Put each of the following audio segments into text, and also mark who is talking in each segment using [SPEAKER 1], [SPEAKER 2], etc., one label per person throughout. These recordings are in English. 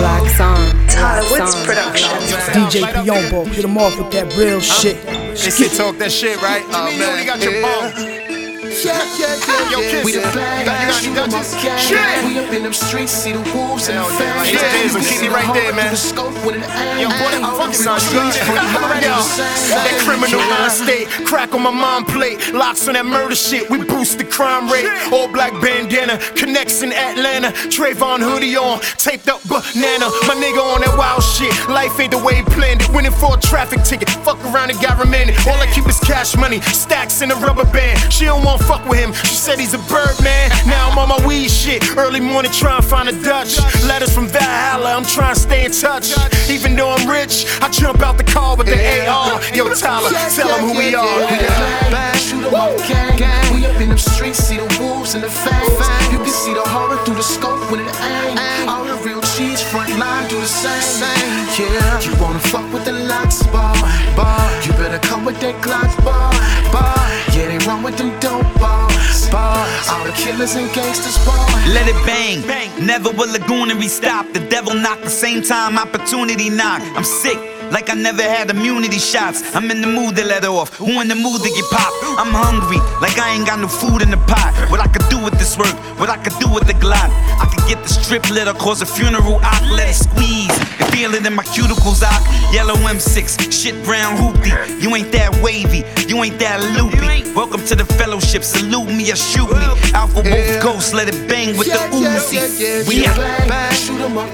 [SPEAKER 1] LOX on.
[SPEAKER 2] Tyler Woods
[SPEAKER 1] on.
[SPEAKER 2] Productions.
[SPEAKER 3] DJ Piombo, hit him off with that real shit.
[SPEAKER 4] They say talk that shit, right? Oh, man. you only got your bone.
[SPEAKER 5] Yeah, yeah, yeah,
[SPEAKER 4] Yo, kiss
[SPEAKER 5] We the
[SPEAKER 4] it.
[SPEAKER 5] bang,
[SPEAKER 4] You got any
[SPEAKER 5] shoot 'em
[SPEAKER 4] Dutchess?
[SPEAKER 5] Up, gang.
[SPEAKER 4] Shit.
[SPEAKER 5] We up in them streets, see the wolves and the
[SPEAKER 4] Hell yeah,
[SPEAKER 5] fangs.
[SPEAKER 4] like it is,
[SPEAKER 5] You
[SPEAKER 4] keep it right there, man.
[SPEAKER 5] the scope with an aim.
[SPEAKER 4] Yo, boy, that
[SPEAKER 5] Out
[SPEAKER 4] funky
[SPEAKER 5] in the
[SPEAKER 4] sound
[SPEAKER 5] streets,
[SPEAKER 4] good.
[SPEAKER 5] front
[SPEAKER 4] Come
[SPEAKER 5] line,
[SPEAKER 4] around,
[SPEAKER 5] do
[SPEAKER 4] y'all. That criminal
[SPEAKER 5] Yeah.
[SPEAKER 4] mind state, crack on my mind plate, LOX on that murder shit. We boost the crime rate. All black bandana, connects in Atlanta. Trayvon hoodie on, taped up banana. My nigga on that wild shit. Life ain't the way he planned it. Winning for a traffic ticket. Fuck around and got remanded. All I keep is cash money, stacks in a rubber band. She don't want fuck with him. She said he's a bird man. Now I'm on my weed shit. Early morning trying to find a Dutch. Letters from Valhalla, I'm trying to stay in touch. Even though I'm rich, I jump out the car with the AR. Yo, Tyler, tell him who we are.
[SPEAKER 5] Bang, shoot 'em up, gang, gang. We up in them streets, see the wolves and the fangs. You can see the horror through the scope when it aim. All the real cheese, front line do the same. Yeah, you wanna fuck with the LOX, bar, boy. You better come with that Glock, boy, killers and gangsters.
[SPEAKER 6] Let it bang. bang. Never will lagoonery stop. The devil knock the same time opportunity knock. I'm sick. Like I never had immunity shots. I'm in the mood to let off. Who in the mood to get popped? I'm hungry, like I ain't got no food in the pot. What I could do with this work, what I could do with the Glock. I could get the strip lit or cause a funeral. I let it squeeze and feel it in my cuticles. I yellow M6, shit brown hoopty. You ain't that wavy, you ain't that loopy. Welcome to the fellowship. Salute me or shoot me. Alpha Wolf Ghost, let it bang with the Uzi. We
[SPEAKER 5] Yeah,
[SPEAKER 6] out.
[SPEAKER 5] bang, shoot 'em up,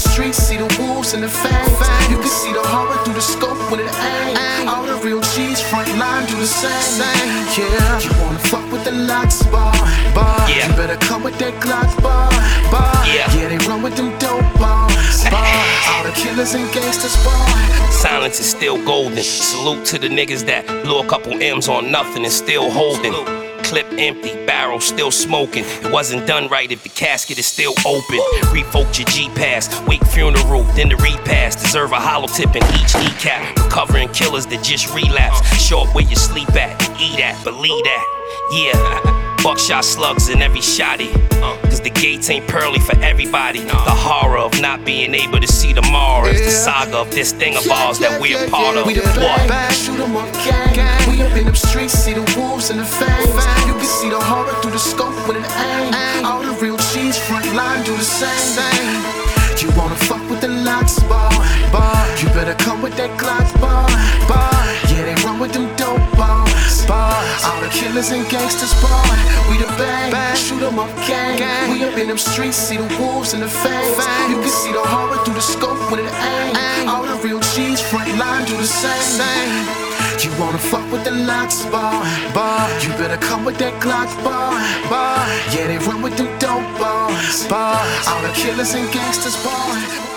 [SPEAKER 5] streets, see the wolves and the fangs. You can see the horror through the scope when it aim. All the real cheese, front line do the same. Yeah, you wanna fuck with the LOX, bar, boy.
[SPEAKER 6] Yeah.
[SPEAKER 5] You better come with that Glock, bar, boy.
[SPEAKER 6] Yeah.
[SPEAKER 5] Yeah, they run with them dope boys, boy. All the killers and gangsters, boy.
[SPEAKER 7] Silence is still golden. Salute to the niggas that blew a couple M's on nothing and still holding. Clip empty, barrel still smoking. It wasn't done right if the casket is still open. Revoke your G pass, wake funeral, then the repast. Deserve a hollow tip in each kneecap. Recovering killers that just relapse. Show up where you sleep at, eat at, believe that. Yeah. Buckshot slugs in every shotty. Gates ain't pearly for everybody. The horror of not being able to see tomorrow is the saga of this thing of ours that we're part of.
[SPEAKER 5] We
[SPEAKER 7] What?
[SPEAKER 5] shoot 'em up, gang, gang. We up in them streets, see the wolves and the fangs. You can see the horror through the scope with an aim. All the real cheese, front line do the same. thing. You wanna fuck with the LOX, boy, boy. You better come with that Glock, boy. All the killers and gangsters, boy. We the bang, bang, shoot 'em up, gang, gang. We up in them streets, see the wolves and the fangs. You can see the horror through the scope when it aim. All the real cheese, front line do the same. You wanna fuck with the LOX, boy, boy. You better come with that Glock, boy, boy. Yeah, they run with them dope boys, boy. All the killers and gangsters, boy.